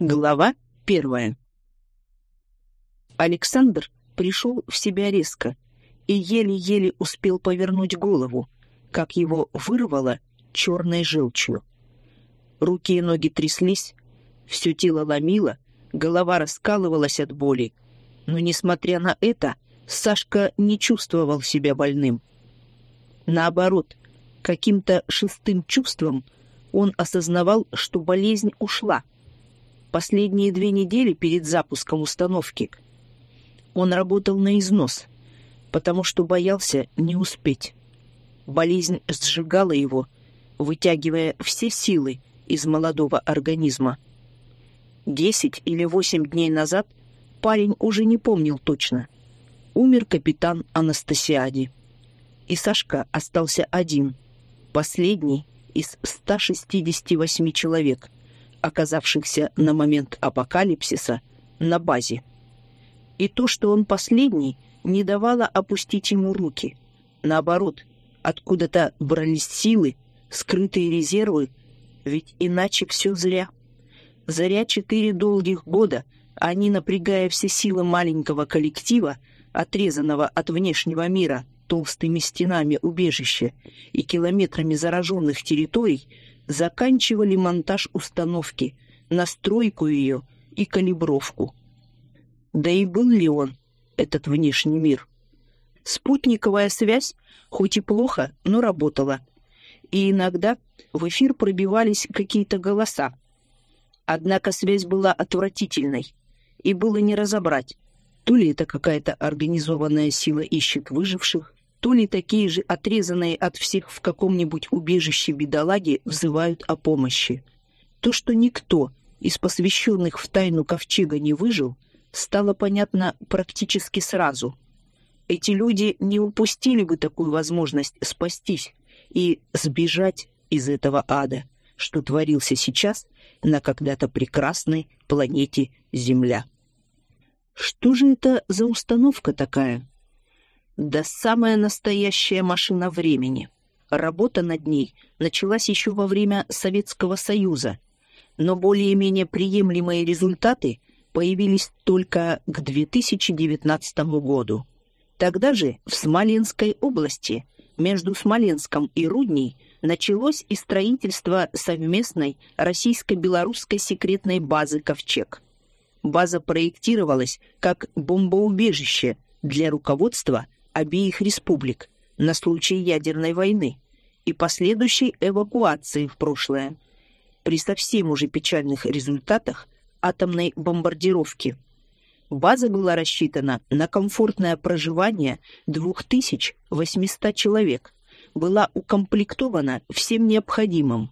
Глава первая. Александр пришел в себя резко и еле-еле успел повернуть голову, как его вырвало черной желчью. Руки и ноги тряслись, все тело ломило, голова раскалывалась от боли. Но, несмотря на это, Сашка не чувствовал себя больным. Наоборот, каким-то шестым чувством он осознавал, что болезнь ушла — Последние две недели перед запуском установки он работал на износ, потому что боялся не успеть. Болезнь сжигала его, вытягивая все силы из молодого организма. Десять или восемь дней назад парень уже не помнил точно. Умер капитан Анастасиади. И Сашка остался один, последний из 168 человек — оказавшихся на момент апокалипсиса на базе. И то, что он последний, не давало опустить ему руки. Наоборот, откуда-то брались силы, скрытые резервы, ведь иначе все зря. Зря четыре долгих года они, напрягая все силы маленького коллектива, отрезанного от внешнего мира толстыми стенами убежища и километрами зараженных территорий, заканчивали монтаж установки, настройку ее и калибровку. Да и был ли он, этот внешний мир? Спутниковая связь, хоть и плохо, но работала. И иногда в эфир пробивались какие-то голоса. Однако связь была отвратительной, и было не разобрать, то ли это какая-то организованная сила ищет выживших, то ли такие же отрезанные от всех в каком-нибудь убежище бедолаги взывают о помощи. То, что никто из посвященных в тайну ковчега не выжил, стало понятно практически сразу. Эти люди не упустили бы такую возможность спастись и сбежать из этого ада, что творился сейчас на когда-то прекрасной планете Земля. Что же это за установка такая? Да самая настоящая машина времени. Работа над ней началась еще во время Советского Союза, но более-менее приемлемые результаты появились только к 2019 году. Тогда же в Смоленской области между Смоленском и Рудней началось и строительство совместной российско-белорусской секретной базы «Ковчег». База проектировалась как бомбоубежище для руководства – обеих республик на случай ядерной войны и последующей эвакуации в прошлое при совсем уже печальных результатах атомной бомбардировки. База была рассчитана на комфортное проживание 2800 человек, была укомплектована всем необходимым.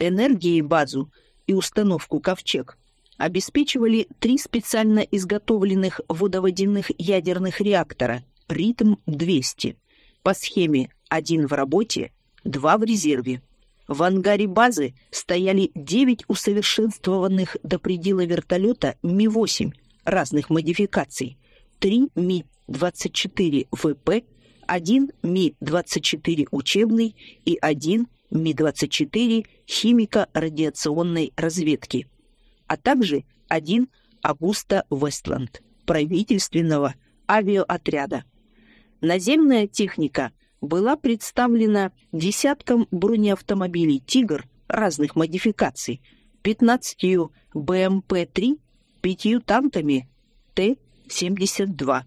Энергией базу и установку «Ковчег» обеспечивали три специально изготовленных водоводяных ядерных реактора – ритм 200. По схеме один в работе, два в резерве. В ангаре базы стояли 9 усовершенствованных до предела вертолета Ми-8 разных модификаций, 3 Ми-24 ВП, 1 Ми-24 учебный и 1 Ми-24 химико-радиационной разведки, а также один Агуста Вестланд правительственного авиаотряда. Наземная техника была представлена десятком бронеавтомобилей «Тигр» разных модификаций, 15 БМП-3, пятью танками Т-72.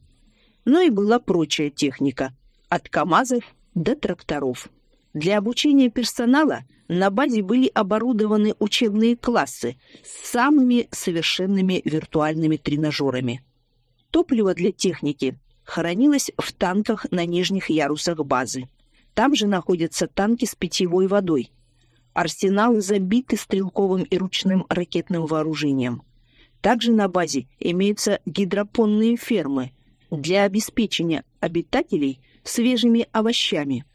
Ну и была прочая техника, от КАМАЗов до тракторов. Для обучения персонала на базе были оборудованы учебные классы с самыми совершенными виртуальными тренажерами. Топливо для техники хоронилась в танках на нижних ярусах базы. Там же находятся танки с питьевой водой. Арсеналы забиты стрелковым и ручным ракетным вооружением. Также на базе имеются гидропонные фермы для обеспечения обитателей свежими овощами.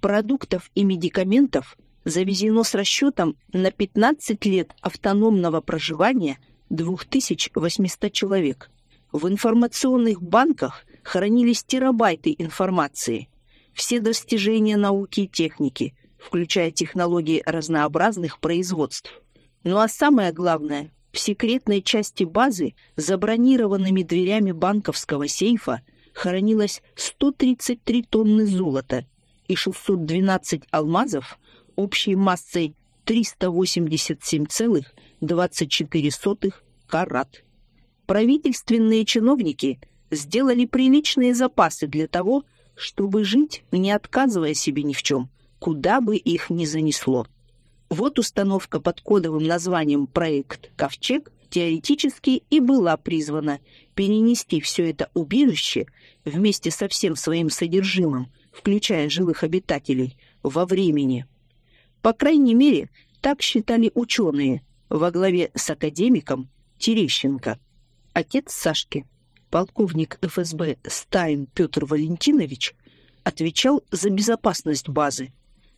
Продуктов и медикаментов завезено с расчетом на 15 лет автономного проживания 2800 человек. В информационных банках хранились терабайты информации, все достижения науки и техники, включая технологии разнообразных производств. Ну а самое главное, В секретной части базы, забронированными дверями банковского сейфа, хранилось 133 тонны золота и 612 алмазов общей массой 387,24 карат. Правительственные чиновники сделали приличные запасы для того, чтобы жить, не отказывая себе ни в чем, куда бы их ни занесло. Вот установка под кодовым названием «Проект Ковчег» теоретически и была призвана перенести все это убежище вместе со всем своим содержимым, включая живых обитателей, во времени. По крайней мере, так считали ученые во главе с академиком Терещенко. Отец Сашки, полковник ФСБ Стайн Петр Валентинович, отвечал за безопасность базы.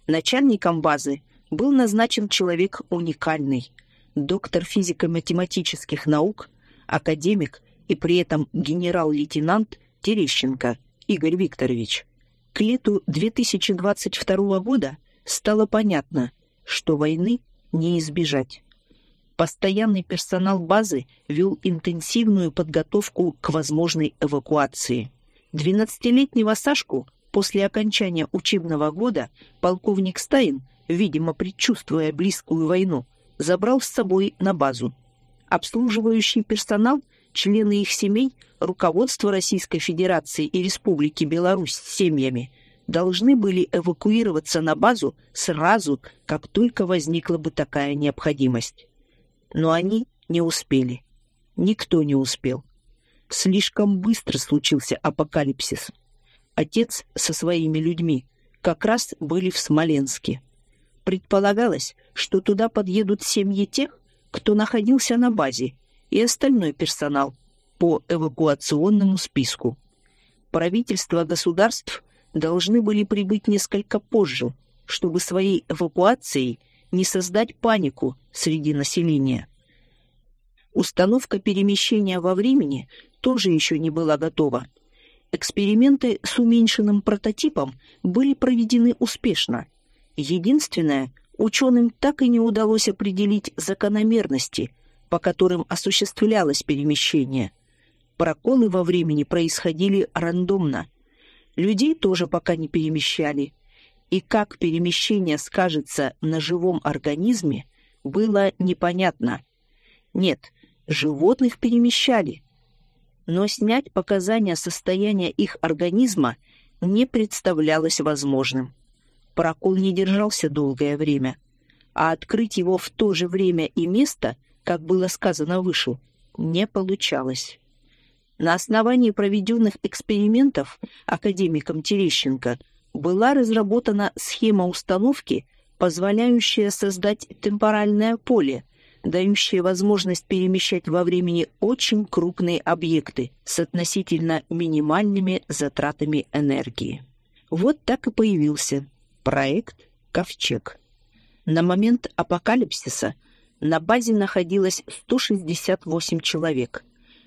Начальником базы был назначен человек уникальный, доктор физико-математических наук, академик и при этом генерал-лейтенант Терещенко Игорь Викторович. К лету 2022 года стало понятно, что войны не избежать. Постоянный персонал базы вел интенсивную подготовку к возможной эвакуации. 12-летнего Сашку после окончания учебного года полковник Стайн, видимо, предчувствуя близкую войну, забрал с собой на базу. Обслуживающий персонал, члены их семей, руководство Российской Федерации и Республики Беларусь с семьями должны были эвакуироваться на базу сразу, как только возникла бы такая необходимость. Но они не успели. Никто не успел. Слишком быстро случился апокалипсис. Отец со своими людьми как раз были в Смоленске. Предполагалось, что туда подъедут семьи тех, кто находился на базе, и остальной персонал по эвакуационному списку. Правительства государств должны были прибыть несколько позже, чтобы своей эвакуацией не создать панику среди населения. Установка перемещения во времени тоже еще не была готова. Эксперименты с уменьшенным прототипом были проведены успешно. Единственное, ученым так и не удалось определить закономерности, по которым осуществлялось перемещение. Проколы во времени происходили рандомно. Людей тоже пока не перемещали – и как перемещение скажется на живом организме, было непонятно. Нет, животных перемещали, но снять показания состояния их организма не представлялось возможным. Прокол не держался долгое время, а открыть его в то же время и место, как было сказано выше, не получалось. На основании проведенных экспериментов академиком Терещенко – была разработана схема установки, позволяющая создать темпоральное поле, дающее возможность перемещать во времени очень крупные объекты с относительно минимальными затратами энергии. Вот так и появился проект «Ковчег». На момент апокалипсиса на базе находилось 168 человек.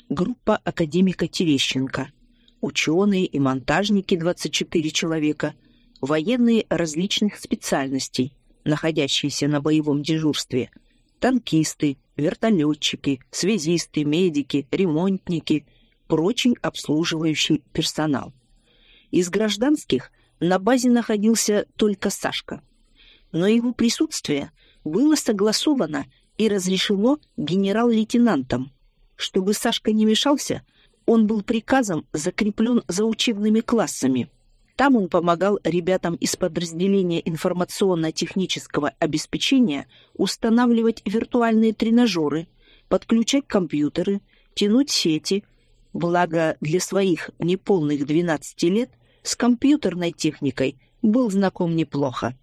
Группа академика Терещенко – ученые и монтажники 24 человека, военные различных специальностей, находящиеся на боевом дежурстве, танкисты, вертолетчики, связисты, медики, ремонтники, прочий обслуживающий персонал. Из гражданских на базе находился только Сашка. Но его присутствие было согласовано и разрешено генерал-лейтенантом. Чтобы Сашка не мешался – он был приказом закреплен за учебными классами. Там он помогал ребятам из подразделения информационно-технического обеспечения устанавливать виртуальные тренажеры, подключать компьютеры, тянуть сети. Благо для своих неполных 12 лет с компьютерной техникой был знаком неплохо.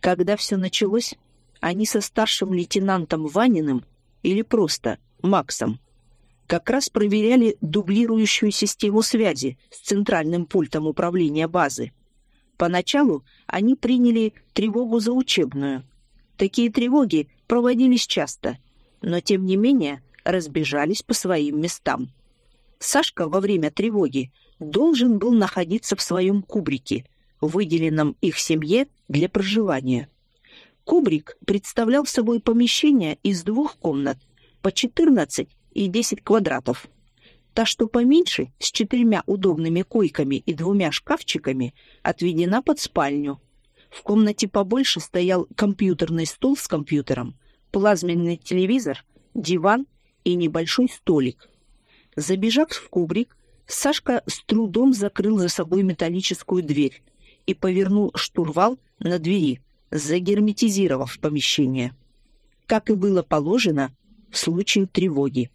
Когда все началось, они со старшим лейтенантом Ваниным или просто Максом как раз проверяли дублирующую систему связи с центральным пультом управления базы. Поначалу они приняли тревогу за учебную. Такие тревоги проводились часто, но тем не менее разбежались по своим местам. Сашка во время тревоги должен был находиться в своем кубрике, выделенном их семье для проживания. Кубрик представлял собой помещение из двух комнат – по 14 и 10 квадратов. Та, что поменьше, с четырьмя удобными койками и двумя шкафчиками, отведена под спальню. В комнате побольше стоял компьютерный стол с компьютером, плазменный телевизор, диван и небольшой столик. Забежав в кубрик, Сашка с трудом закрыл за собой металлическую дверь и повернул штурвал на двери, загерметизировав помещение. Как и было положено в случае тревоги.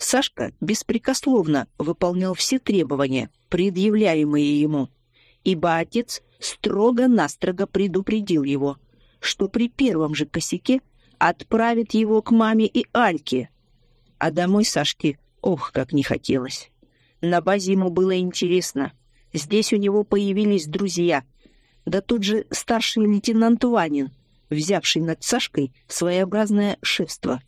Сашка беспрекословно выполнял все требования, предъявляемые ему, ибо отец строго-настрого предупредил его, что при первом же косяке отправит его к маме и Альке. А домой Сашке, ох, как не хотелось. На базе ему было интересно. Здесь у него появились друзья. Да тот же старший лейтенант Ванин, взявший над Сашкой своеобразное шефство.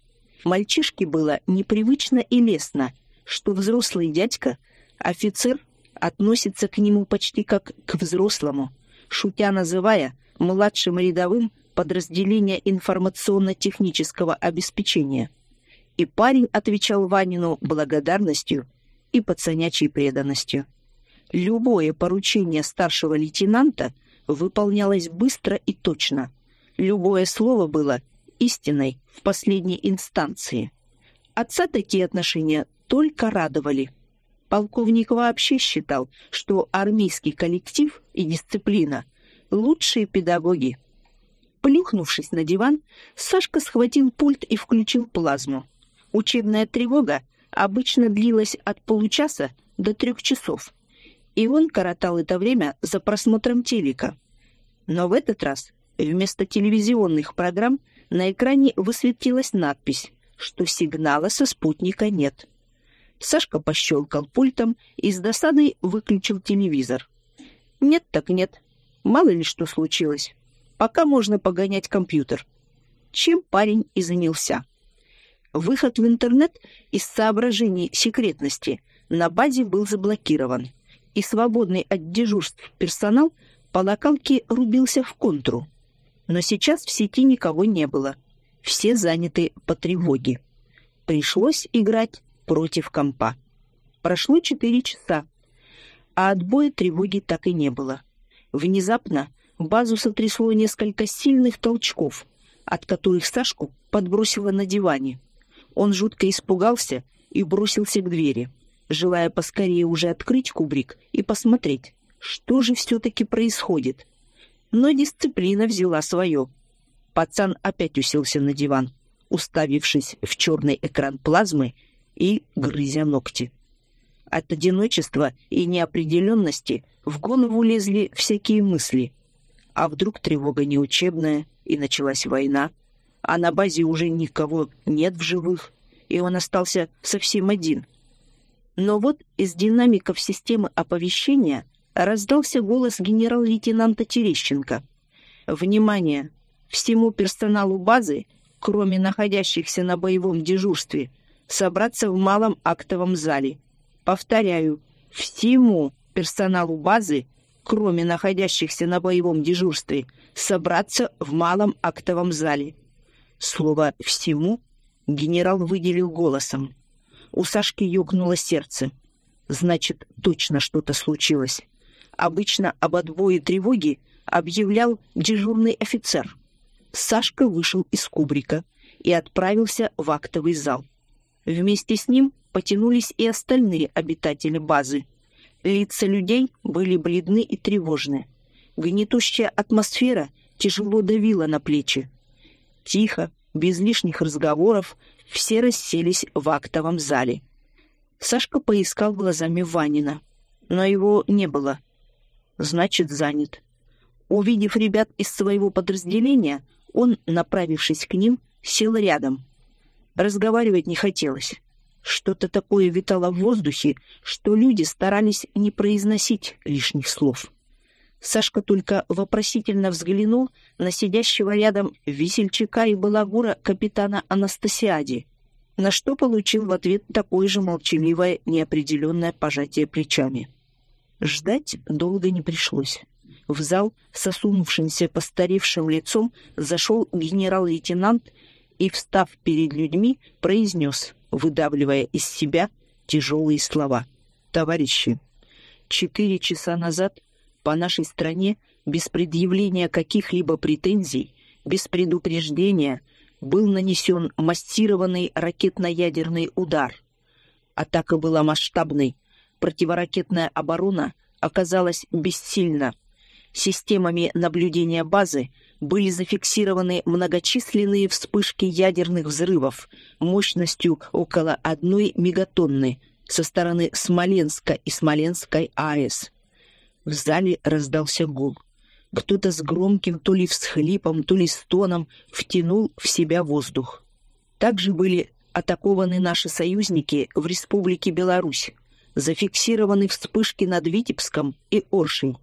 Мальчишке было непривычно и лестно, что взрослый дядька, офицер, относится к нему почти как к взрослому, шутя называя младшим рядовым подразделение информационно-технического обеспечения. И парень отвечал Ванину благодарностью и пацанячей преданностью. Любое поручение старшего лейтенанта выполнялось быстро и точно. Любое слово было истиной в последней инстанции. Отца такие отношения только радовали. Полковник вообще считал, что армейский коллектив и дисциплина – лучшие педагоги. Плюхнувшись на диван, Сашка схватил пульт и включил плазму. Учебная тревога обычно длилась от получаса до трех часов, и он коротал это время за просмотром телека. Но в этот раз вместо телевизионных программ на экране высветилась надпись, что сигнала со спутника нет. Сашка пощелкал пультом и с досадой выключил телевизор. Нет так нет. Мало ли что случилось. Пока можно погонять компьютер. Чем парень и занялся. Выход в интернет из соображений секретности на базе был заблокирован, и свободный от дежурств персонал по локалке рубился в контру. Но сейчас в сети никого не было. Все заняты по тревоге. Пришлось играть против компа. Прошло четыре часа, а отбоя тревоги так и не было. Внезапно базу сотрясло несколько сильных толчков, от которых Сашку подбросило на диване. Он жутко испугался и бросился к двери, желая поскорее уже открыть кубрик и посмотреть, что же все-таки происходит. Но дисциплина взяла свое. Пацан опять уселся на диван, уставившись в черный экран плазмы и грызя ногти. От одиночества и неопределенности в голову лезли всякие мысли. А вдруг тревога неучебная, и началась война — а на базе уже никого нет в живых, и он остался совсем один. Но вот из динамиков системы оповещения раздался голос генерал-лейтенанта Терещенко. «Внимание! Всему персоналу базы, кроме находящихся на боевом дежурстве, собраться в малом актовом зале. Повторяю, всему персоналу базы, кроме находящихся на боевом дежурстве, собраться в малом актовом зале. Слово «всему» генерал выделил голосом. У Сашки ёкнуло сердце. Значит, точно что-то случилось. Обычно об отбое тревоги объявлял дежурный офицер. Сашка вышел из кубрика и отправился в актовый зал. Вместе с ним потянулись и остальные обитатели базы. Лица людей были бледны и тревожны. Гнетущая атмосфера тяжело давила на плечи. Тихо, без лишних разговоров, все расселись в актовом зале. Сашка поискал глазами Ванина, но его не было. Значит, занят. Увидев ребят из своего подразделения, он, направившись к ним, сел рядом. Разговаривать не хотелось. Что-то такое витало в воздухе, что люди старались не произносить лишних слов. Сашка только вопросительно взглянул на сидящего рядом весельчака и балагура капитана Анастасиади, на что получил в ответ такое же молчаливое неопределенное пожатие плечами. Ждать долго не пришлось. В зал с осунувшимся постаревшим лицом зашел генерал-лейтенант и, встав перед людьми, произнес, выдавливая из себя тяжелые слова. «Товарищи, четыре часа назад по нашей стране без предъявления каких-либо претензий, без предупреждения, был нанесен массированный ракетно-ядерный удар. Атака была масштабной, противоракетная оборона оказалась бессильна. Системами наблюдения базы были зафиксированы многочисленные вспышки ядерных взрывов мощностью около одной мегатонны со стороны Смоленска и Смоленской АЭС. В зале раздался гул. Кто-то с громким то ли всхлипом, то ли стоном втянул в себя воздух. Также были атакованы наши союзники в Республике Беларусь. Зафиксированы вспышки над Витебском и Оршей.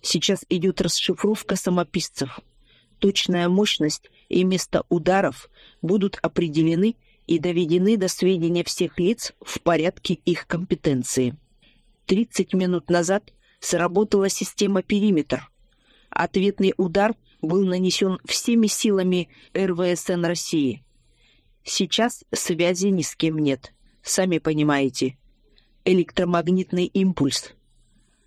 Сейчас идет расшифровка самописцев. Точная мощность и место ударов будут определены и доведены до сведения всех лиц в порядке их компетенции. 30 минут назад сработала система «Периметр», Ответный удар был нанесен всеми силами РВСН России. Сейчас связи ни с кем нет. Сами понимаете. Электромагнитный импульс.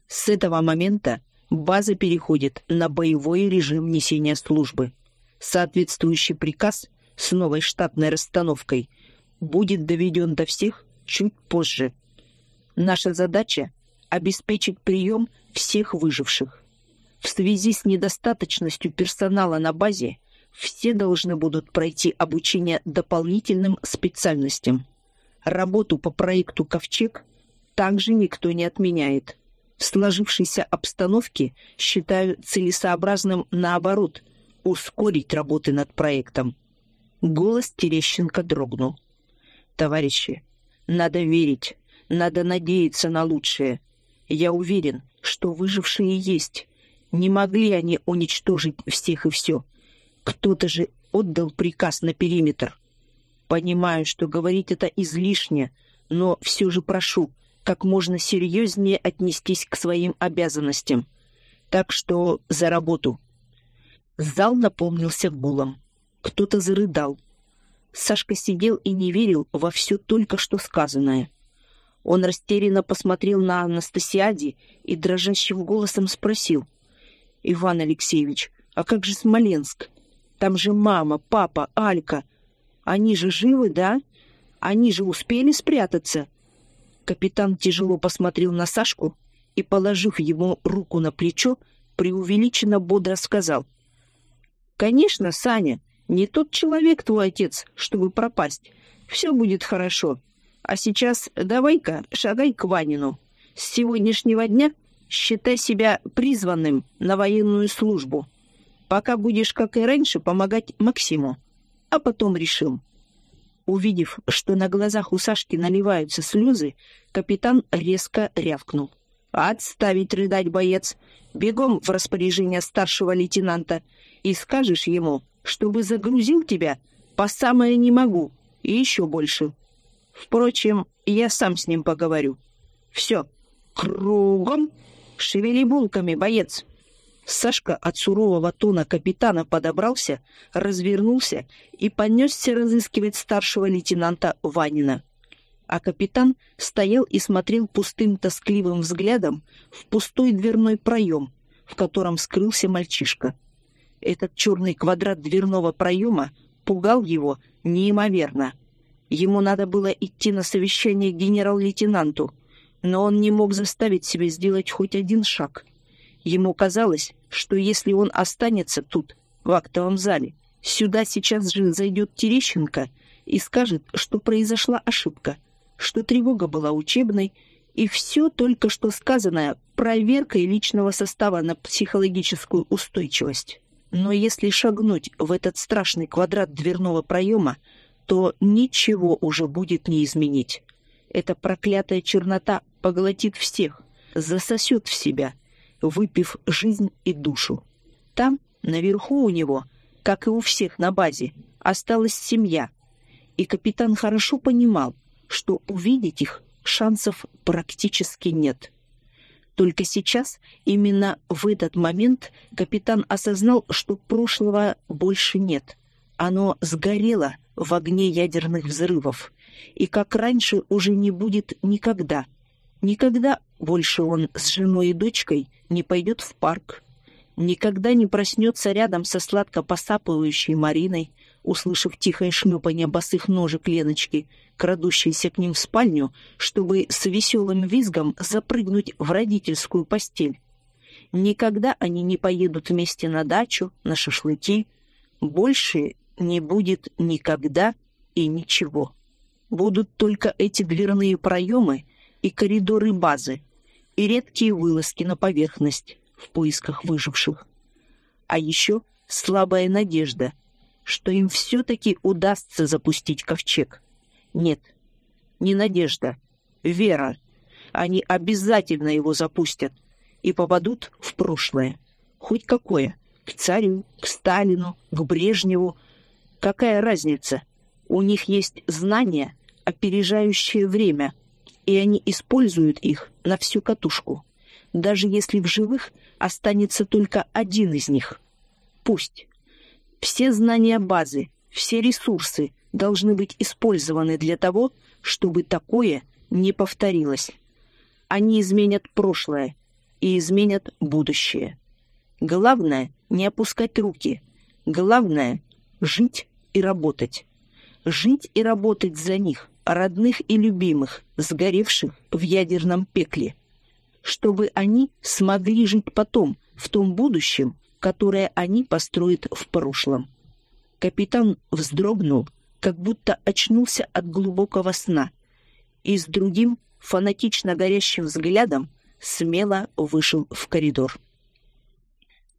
С этого момента база переходит на боевой режим несения службы. Соответствующий приказ с новой штатной расстановкой будет доведен до всех чуть позже. Наша задача — обеспечить прием всех выживших. В связи с недостаточностью персонала на базе все должны будут пройти обучение дополнительным специальностям. Работу по проекту «Ковчег» также никто не отменяет. В сложившейся обстановке считаю целесообразным, наоборот, ускорить работы над проектом. Голос Терещенко дрогнул. «Товарищи, надо верить, надо надеяться на лучшее. Я уверен, что выжившие есть, не могли они уничтожить всех и все. Кто-то же отдал приказ на периметр. Понимаю, что говорить это излишне, но все же прошу как можно серьезнее отнестись к своим обязанностям. Так что за работу. Зал наполнился гулом. Кто-то зарыдал. Сашка сидел и не верил во все только что сказанное. Он растерянно посмотрел на Анастасиади и дрожащим голосом спросил — Иван Алексеевич, а как же Смоленск? Там же мама, папа, Алька. Они же живы, да? Они же успели спрятаться?» Капитан тяжело посмотрел на Сашку и, положив ему руку на плечо, преувеличенно бодро сказал. «Конечно, Саня, не тот человек твой отец, чтобы пропасть. Все будет хорошо. А сейчас давай-ка шагай к Ванину. С сегодняшнего дня Считай себя призванным на военную службу. Пока будешь, как и раньше, помогать Максиму. А потом решим». Увидев, что на глазах у Сашки наливаются слезы, капитан резко рявкнул. «Отставить рыдать, боец! Бегом в распоряжение старшего лейтенанта и скажешь ему, чтобы загрузил тебя по самое не могу и еще больше. Впрочем, я сам с ним поговорю. Все, кругом «Шевели булками, боец!» Сашка от сурового тона капитана подобрался, развернулся и понесся разыскивать старшего лейтенанта Ванина. А капитан стоял и смотрел пустым тоскливым взглядом в пустой дверной проем, в котором скрылся мальчишка. Этот черный квадрат дверного проема пугал его неимоверно. Ему надо было идти на совещание к генерал-лейтенанту — но он не мог заставить себя сделать хоть один шаг. Ему казалось, что если он останется тут, в актовом зале, сюда сейчас же зайдет Терещенко и скажет, что произошла ошибка, что тревога была учебной, и все только что сказанное проверкой личного состава на психологическую устойчивость. Но если шагнуть в этот страшный квадрат дверного проема, то ничего уже будет не изменить. Эта проклятая чернота поглотит всех, засосет в себя, выпив жизнь и душу. Там, наверху у него, как и у всех на базе, осталась семья. И капитан хорошо понимал, что увидеть их шансов практически нет. Только сейчас, именно в этот момент, капитан осознал, что прошлого больше нет. Оно сгорело в огне ядерных взрывов, и как раньше уже не будет никогда. Никогда больше он с женой и дочкой не пойдет в парк, никогда не проснется рядом со сладко посапывающей Мариной, услышав тихое шлепанье босых ножек Леночки, крадущейся к ним в спальню, чтобы с веселым визгом запрыгнуть в родительскую постель. Никогда они не поедут вместе на дачу, на шашлыки. Больше не будет никогда и ничего. Будут только эти дверные проемы и коридоры базы, и редкие вылазки на поверхность в поисках выживших. А еще слабая надежда, что им все-таки удастся запустить ковчег. Нет, не надежда, вера. Они обязательно его запустят и попадут в прошлое. Хоть какое. К царю, к Сталину, к Брежневу. Какая разница? У них есть знания, опережающие время, и они используют их на всю катушку. Даже если в живых останется только один из них. Пусть. Все знания базы, все ресурсы должны быть использованы для того, чтобы такое не повторилось. Они изменят прошлое и изменят будущее. Главное — не опускать руки. Главное — жить и работать. Жить и работать за них, родных и любимых, сгоревших в ядерном пекле. Чтобы они смогли жить потом, в том будущем, которое они построят в прошлом. Капитан вздрогнул, как будто очнулся от глубокого сна, и с другим, фанатично горящим взглядом, смело вышел в коридор.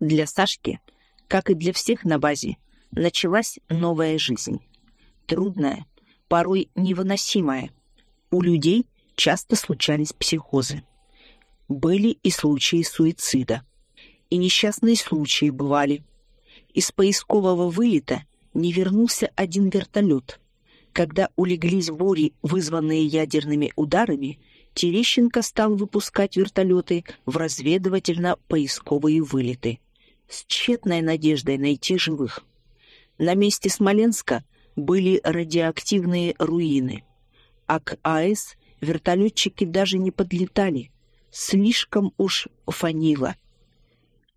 Для Сашки, как и для всех на базе, началась новая жизнь. Трудная, порой невыносимая. У людей часто случались психозы. Были и случаи суицида. И несчастные случаи бывали. Из поискового вылета не вернулся один вертолет. Когда улеглись вори, вызванные ядерными ударами, Терещенко стал выпускать вертолеты в разведывательно-поисковые вылеты с тщетной надеждой найти живых. На месте Смоленска были радиоактивные руины, а к АЭС вертолетчики даже не подлетали, слишком уж фанило.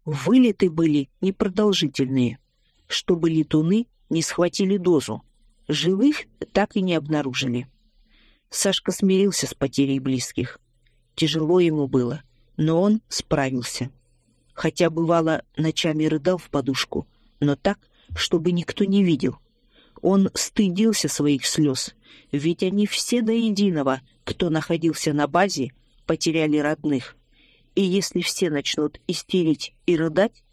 Вылеты были непродолжительные, чтобы летуны не схватили дозу. Живых так и не обнаружили. Сашка смирился с потерей близких. Тяжело ему было, но он справился. Хотя, бывало, ночами рыдал в подушку, но так, чтобы никто не видел. Он стыдился своих слез, ведь они все до единого, кто находился на базе, потеряли родных. И если все начнут истерить и рыдать,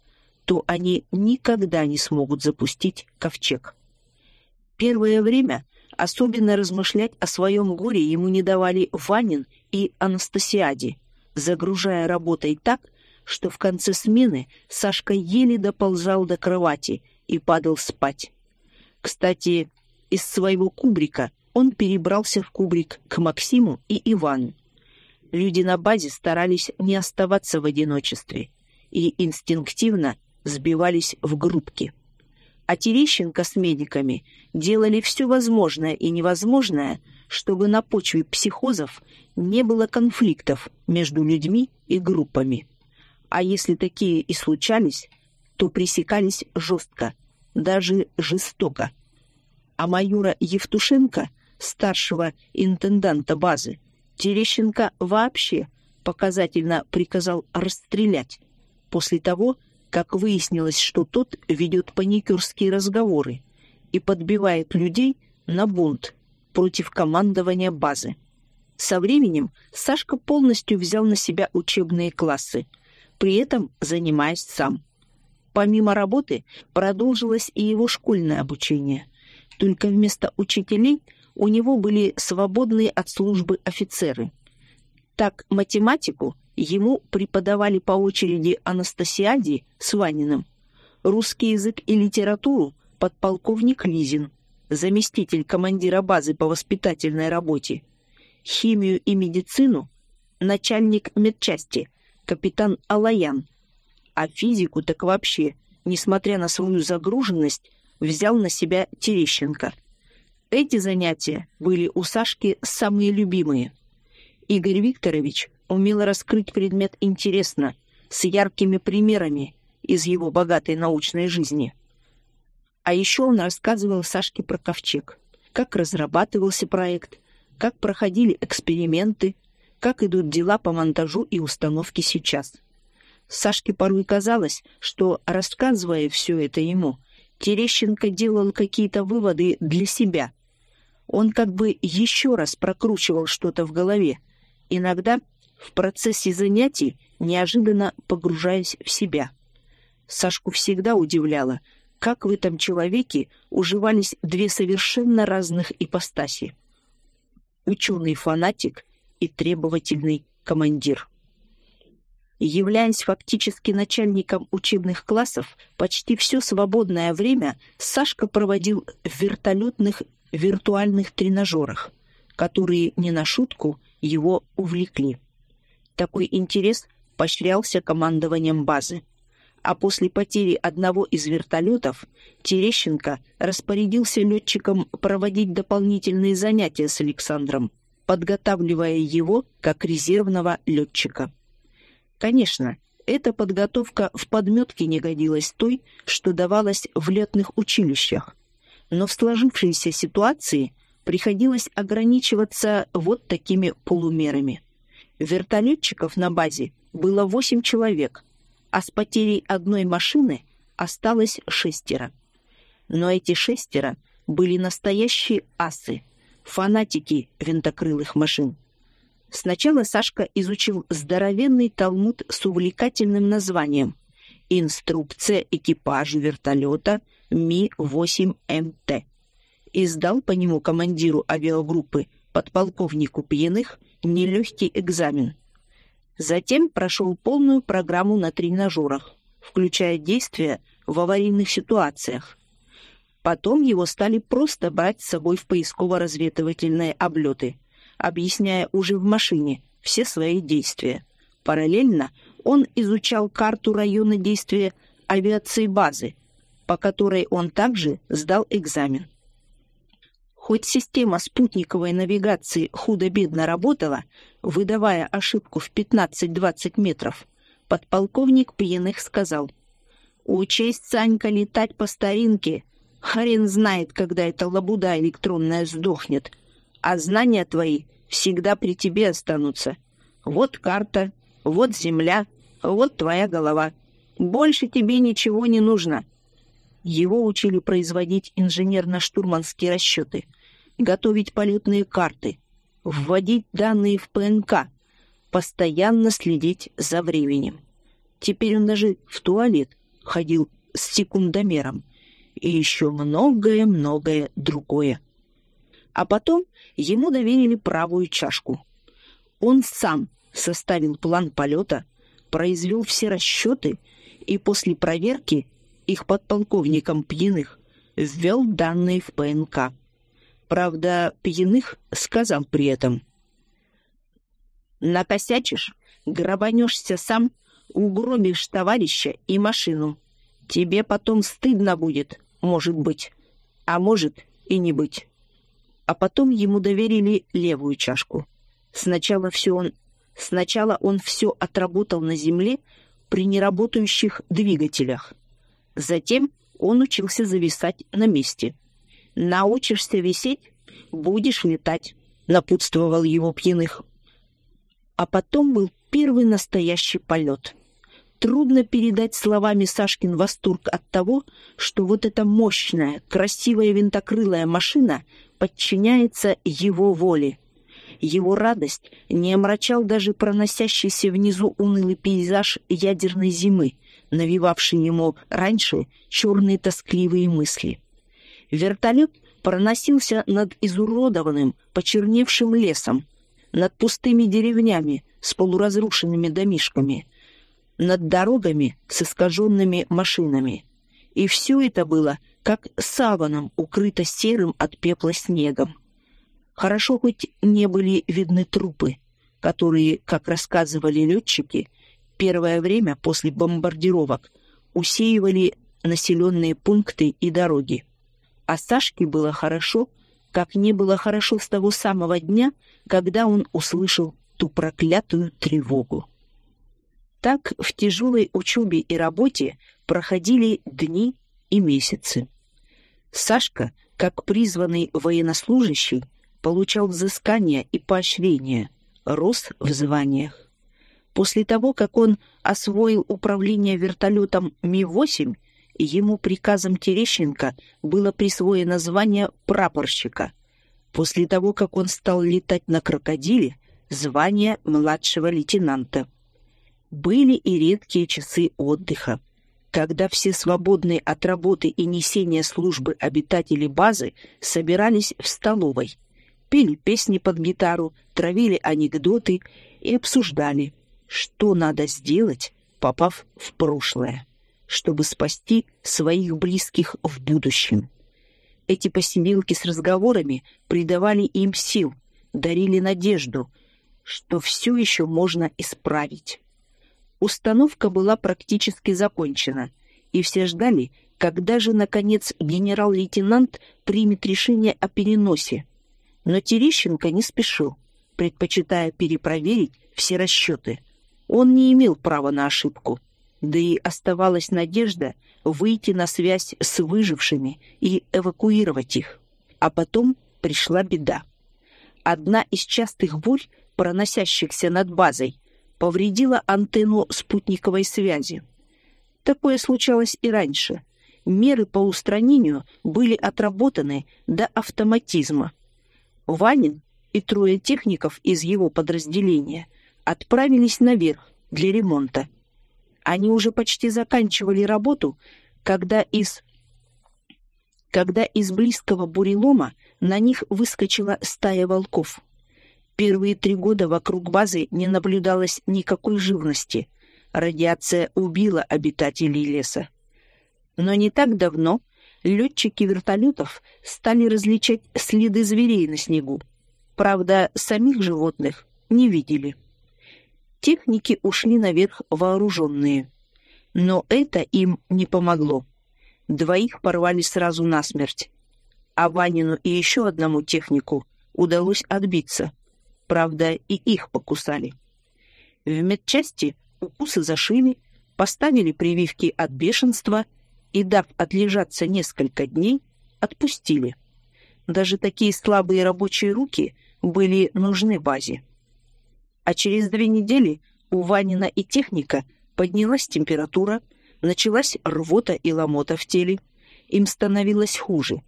то они никогда не смогут запустить ковчег. Первое время Особенно размышлять о своем горе ему не давали Ванин и Анастасиаде, загружая работой так, что в конце смены Сашка еле доползал до кровати и падал спать. Кстати, из своего кубрика он перебрался в кубрик к Максиму и Ивану. Люди на базе старались не оставаться в одиночестве и инстинктивно сбивались в группки а Терещенко с медиками делали все возможное и невозможное, чтобы на почве психозов не было конфликтов между людьми и группами. А если такие и случались, то пресекались жестко, даже жестоко. А майора Евтушенко, старшего интенданта базы, Терещенко вообще показательно приказал расстрелять после того, как выяснилось, что тот ведет паникерские разговоры и подбивает людей на бунт против командования базы. Со временем Сашка полностью взял на себя учебные классы, при этом занимаясь сам. Помимо работы продолжилось и его школьное обучение. Только вместо учителей у него были свободные от службы офицеры. Так математику Ему преподавали по очереди Анастасиади с Ваниным, русский язык и литературу подполковник Лизин, заместитель командира базы по воспитательной работе, химию и медицину начальник медчасти, капитан Алаян, а физику так вообще, несмотря на свою загруженность, взял на себя Терещенко. Эти занятия были у Сашки самые любимые. Игорь Викторович умел раскрыть предмет интересно, с яркими примерами из его богатой научной жизни. А еще он рассказывал Сашке про ковчег, как разрабатывался проект, как проходили эксперименты, как идут дела по монтажу и установке сейчас. Сашке порой казалось, что, рассказывая все это ему, Терещенко делал какие-то выводы для себя. Он как бы еще раз прокручивал что-то в голове, иногда в процессе занятий неожиданно погружаясь в себя. Сашку всегда удивляло, как в этом человеке уживались две совершенно разных ипостаси. Ученый-фанатик и требовательный командир. Являясь фактически начальником учебных классов, почти все свободное время Сашка проводил в вертолетных виртуальных тренажерах, которые не на шутку его увлекли. Такой интерес поощрялся командованием базы. А после потери одного из вертолетов Терещенко распорядился летчикам проводить дополнительные занятия с Александром, подготавливая его как резервного летчика. Конечно, эта подготовка в подметке не годилась той, что давалась в летных училищах. Но в сложившейся ситуации приходилось ограничиваться вот такими полумерами. Вертолетчиков на базе было восемь человек, а с потерей одной машины осталось шестеро. Но эти шестеро были настоящие асы, фанатики винтокрылых машин. Сначала Сашка изучил здоровенный талмуд с увлекательным названием «Инструкция экипажа вертолета Ми-8МТ» и сдал по нему командиру авиагруппы подполковнику Пьяных нелегкий экзамен. Затем прошел полную программу на тренажерах, включая действия в аварийных ситуациях. Потом его стали просто брать с собой в поисково-разведывательные облеты – объясняя уже в машине все свои действия. Параллельно он изучал карту района действия авиации базы, по которой он также сдал экзамен. Хоть система спутниковой навигации худо-бедно работала, выдавая ошибку в 15-20 метров, подполковник Пьяных сказал, «Учесть, Санька, летать по старинке. Хрен знает, когда эта лабуда электронная сдохнет а знания твои всегда при тебе останутся. Вот карта, вот земля, вот твоя голова. Больше тебе ничего не нужно. Его учили производить инженерно-штурманские расчеты, готовить полетные карты, вводить данные в ПНК, постоянно следить за временем. Теперь он даже в туалет ходил с секундомером и еще многое-многое другое. А потом ему доверили правую чашку. Он сам составил план полета, произвел все расчеты и после проверки их подполковником Пьяных ввел данные в ПНК. Правда, Пьяных сказал при этом. «Накосячишь, грабанешься сам, угробишь товарища и машину. Тебе потом стыдно будет, может быть, а может и не быть» а потом ему доверили левую чашку. Сначала все он, сначала он все отработал на земле при неработающих двигателях. Затем он учился зависать на месте. «Научишься висеть, будешь летать», — напутствовал его пьяных. А потом был первый настоящий полет. Трудно передать словами Сашкин восторг от того, что вот эта мощная, красивая винтокрылая машина подчиняется его воле. Его радость не омрачал даже проносящийся внизу унылый пейзаж ядерной зимы, навевавший ему раньше черные тоскливые мысли. Вертолет проносился над изуродованным, почерневшим лесом, над пустыми деревнями с полуразрушенными домишками, над дорогами с искаженными машинами. И все это было как саваном укрыто серым от пепла снегом. Хорошо хоть не были видны трупы, которые, как рассказывали летчики, первое время после бомбардировок усеивали населенные пункты и дороги. А Сашке было хорошо, как не было хорошо с того самого дня, когда он услышал ту проклятую тревогу. Так в тяжелой учебе и работе проходили дни и месяцы. Сашка, как призванный военнослужащий, получал взыскания и поощрения, рос в званиях. После того, как он освоил управление вертолетом Ми-8, ему приказом Терещенко было присвоено звание прапорщика. После того, как он стал летать на крокодиле, звание младшего лейтенанта. Были и редкие часы отдыха, когда все свободные от работы и несения службы обитатели базы собирались в столовой, пели песни под гитару, травили анекдоты и обсуждали, что надо сделать, попав в прошлое чтобы спасти своих близких в будущем. Эти посиделки с разговорами придавали им сил, дарили надежду, что все еще можно исправить. Установка была практически закончена, и все ждали, когда же, наконец, генерал-лейтенант примет решение о переносе. Но Терещенко не спешил, предпочитая перепроверить все расчеты. Он не имел права на ошибку — да и оставалась надежда выйти на связь с выжившими и эвакуировать их. А потом пришла беда. Одна из частых бурь, проносящихся над базой, повредила антенну спутниковой связи. Такое случалось и раньше. Меры по устранению были отработаны до автоматизма. Ванин и трое техников из его подразделения отправились наверх для ремонта. Они уже почти заканчивали работу, когда из когда из близкого бурелома на них выскочила стая волков. Первые три года вокруг базы не наблюдалось никакой живности. Радиация убила обитателей леса. Но не так давно летчики вертолетов стали различать следы зверей на снегу. Правда, самих животных не видели. Техники ушли наверх вооруженные. Но это им не помогло. Двоих порвали сразу насмерть. А Ванину и еще одному технику удалось отбиться. Правда, и их покусали. В медчасти укусы зашили, поставили прививки от бешенства и, дав отлежаться несколько дней, отпустили. Даже такие слабые рабочие руки были нужны базе а через две недели у Ванина и техника поднялась температура, началась рвота и ломота в теле, им становилось хуже,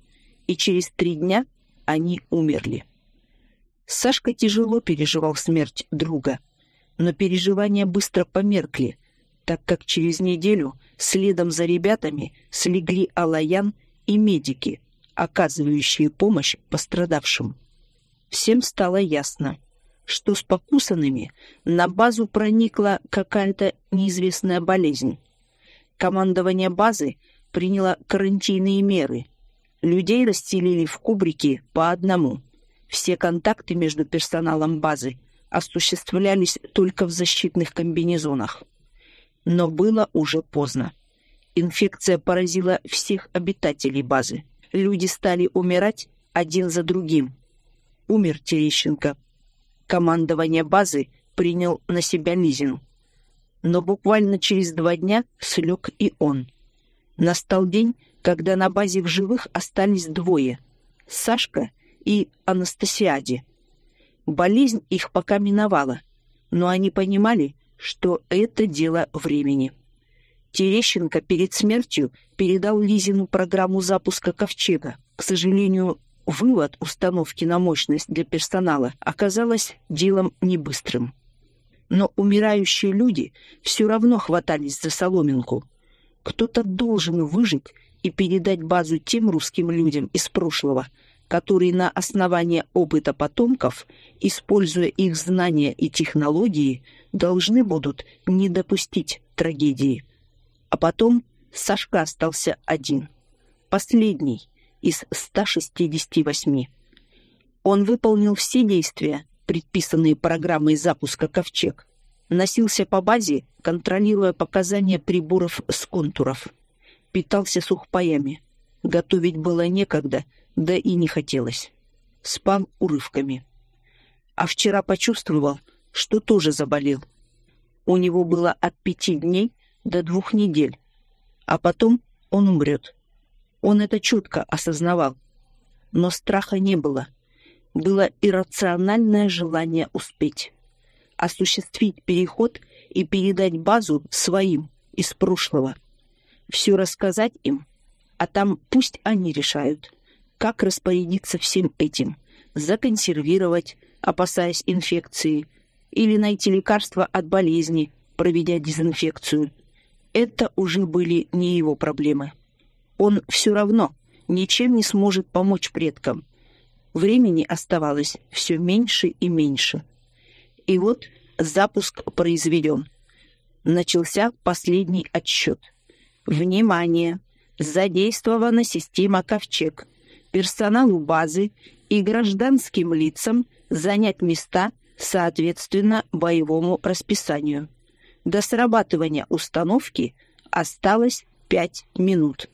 и через три дня они умерли. Сашка тяжело переживал смерть друга, но переживания быстро померкли, так как через неделю следом за ребятами слегли Алаян и медики, оказывающие помощь пострадавшим. Всем стало ясно — что с покусанными на базу проникла какая-то неизвестная болезнь. Командование базы приняло карантинные меры. Людей расселили в кубрики по одному. Все контакты между персоналом базы осуществлялись только в защитных комбинезонах. Но было уже поздно. Инфекция поразила всех обитателей базы. Люди стали умирать один за другим. Умер Терещенко, командование базы принял на себя Лизин. Но буквально через два дня слег и он. Настал день, когда на базе в живых остались двое — Сашка и Анастасиаде. Болезнь их пока миновала, но они понимали, что это дело времени. Терещенко перед смертью передал Лизину программу запуска ковчега. К сожалению, Вывод установки на мощность для персонала оказалось делом небыстрым. Но умирающие люди все равно хватались за соломинку. Кто-то должен выжить и передать базу тем русским людям из прошлого, которые на основании опыта потомков, используя их знания и технологии, должны будут не допустить трагедии. А потом Сашка остался один, последний, из 168. Он выполнил все действия, предписанные программой запуска «Ковчег», носился по базе, контролируя показания приборов с контуров, питался сухпаями. Готовить было некогда, да и не хотелось. спал урывками. А вчера почувствовал, что тоже заболел. У него было от пяти дней до двух недель, а потом он умрет. Он это чутко осознавал. Но страха не было. Было иррациональное желание успеть. Осуществить переход и передать базу своим из прошлого. Все рассказать им, а там пусть они решают, как распорядиться всем этим. Законсервировать, опасаясь инфекции, или найти лекарство от болезни, проведя дезинфекцию. Это уже были не его проблемы. Он все равно ничем не сможет помочь предкам. Времени оставалось все меньше и меньше. И вот запуск произведен. Начался последний отсчет. Внимание! Задействована система «Ковчег». Персоналу базы и гражданским лицам занять места соответственно боевому расписанию. До срабатывания установки осталось пять минут.